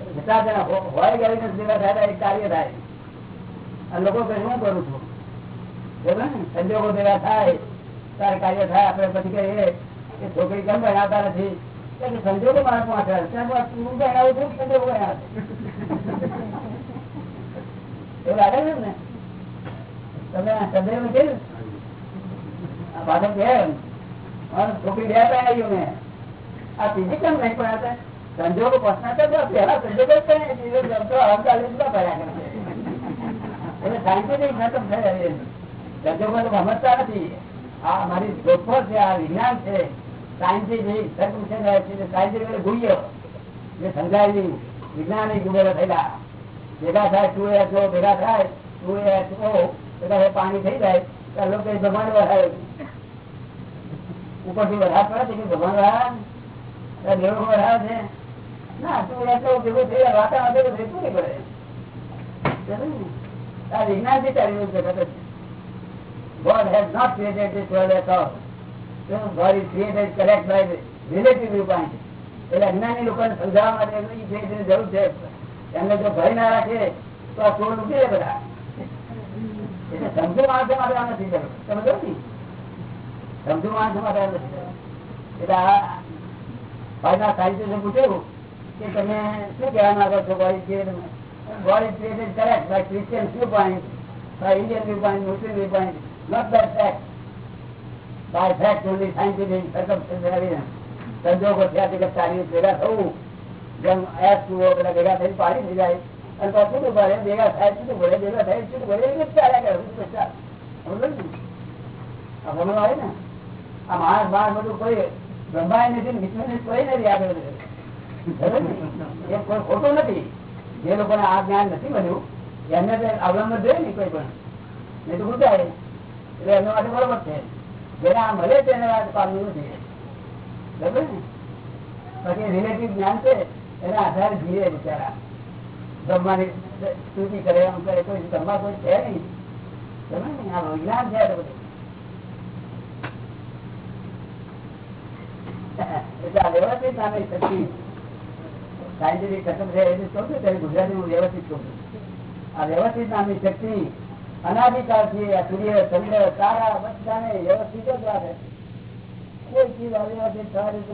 જેટલા જણા હો- હોય કે એવિડન્સ ભેગા થાય તો એક કાર્ય થાય અને લોકો કહે હું કરું છું બરોબર ને સંજોગો ભેગા થાય તારે કાર્ય થાય આપણે પછી કહીએ કે છોકરી કેમ ભણાવતા નથી તો કે સંજોગો આ ત્રીજી કેમ નહીં ભણાવતા સંજોગો પહોંચના તો બસ સંજોગો જ પહેરે. છે. એ જમતો અહંકાર એટલા કરે એટલે સાયન્ટિફિક ખતમ થઈ રહી છે. સંજોગો તો સમજતા નથી. આ મારી શોધખોળ છે, આ વિજ્ઞાન છે. સાયન્ટિફિક સાયન્ટિફિક વિજ્ઞાન થયેલા. ભેગા થાય ટુ એચ ભેગા થાય ટુ પાણી થઈ જાય લોકો ભગવાન વરાય ઉપરથી વરસાદ પડે છે કે ભગવાન વધારે દેવ વરાય છે? ના ટુ એચ ઓ વાતાવરણ ભેગું થતું નહીં પડે. વિજ્ઞાનથી ચાલી રહ્યું છે. God has not created this world at all. God. એટલે અજ્ઞાની લોકોને સમજાવવા માટે creation જરૂર છે જો પૂછ્યું કે તમે શું કહેવા માંગો છો God is created God is created correct by Christian viewpoint by Indian viewpoint Muslim viewpoint not by fact by fact only scientific circumstances સંજોગો થયા તે રીતે ભેગા થવું જેમ એસ ટુઓ પેલા ભેગા થઈને પાડી થઈ જાય અને તો છૂટું ભેગા થાય છૂટું પડે ભેગા થાય છૂટું પડે એ ચાલ્યા કરે ને? સમજ આવે ને આ માણસ માણસ બધું કોઈ બ્રહ્માય નથી વિષ્ણુ કોઈ નથી આગળ? એ કોઈ ખોટું નથી જે લોકોને આ જ્ઞાન નથી બન્યું એમને અવલંબન જોઈએ ને કોઈ પણ નહીં તો ગુજાય એટલે એમના માટે બરોબર છે જેને આ મળે એને વાત પામવું નથી. બરોબર ને? પછી રિલેટિવ જ્ઞાન છે, એના આધારે જીવે બિચારા. બ્રહ્માની સ્તુતિ કરે, એમ કરે કોઈ બ્રહ્મા કોઈ છે નહીં. બરોબર ને? આ વિજ્ઞાન છે બધું. વ્યવસ્થિત નામે શક્તિ. સાયન્ટિફિક ખતમ છે એટલે શું છે ગુજરાતી હું વ્યવસ્થિત કહું છું આ વ્યવસ્થિત નામની શક્તિ અનાધિકાળથી આ સૂર્ય ચંદ્ર તારા બધાને વ્યવસ્થિત જ રાખે કોઈ ચીજ આવી સારી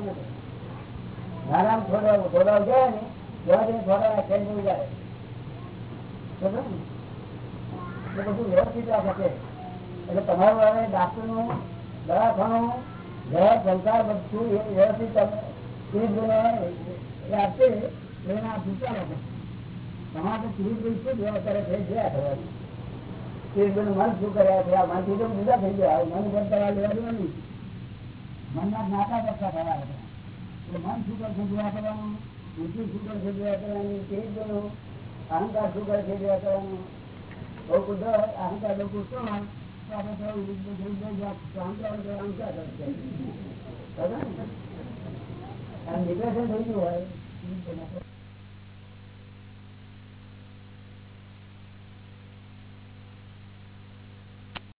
નાના થોડા થોડા જાય ને જવા થોડા ખેંચી જાય બધું વ્યવસ્થિત રાખે છે. એટલે તમારું હવે ડાક્ટરનું દવાખાનું, ઘર, સંસાર બધું વ્યવસ્થિત રાખશે એના પૂછ્યા રાખે તમારે ચીજ કરે છે જોયા કરવાનું. ચીજ મન શું કર્યા છે? આ મનથી તો જુદા થઈ ગયા. મન કરવા લેવા દેવાનું મનના જ્ઞાતા કરતા થયા હતા મન શું કરશે જોયા કરવાનું? બુદ્ધિ શું કરશે જોયા કરવાની? ચીજ અહંકાર શું કરશે જોયા કરવાનું? બહુ કુદર અહંકાર બહુ કૂદતો હોય તો આપણે વિરુદ્ધ જ્યાં તો? અને ડિપ્રેશન થઈ ગયું હોય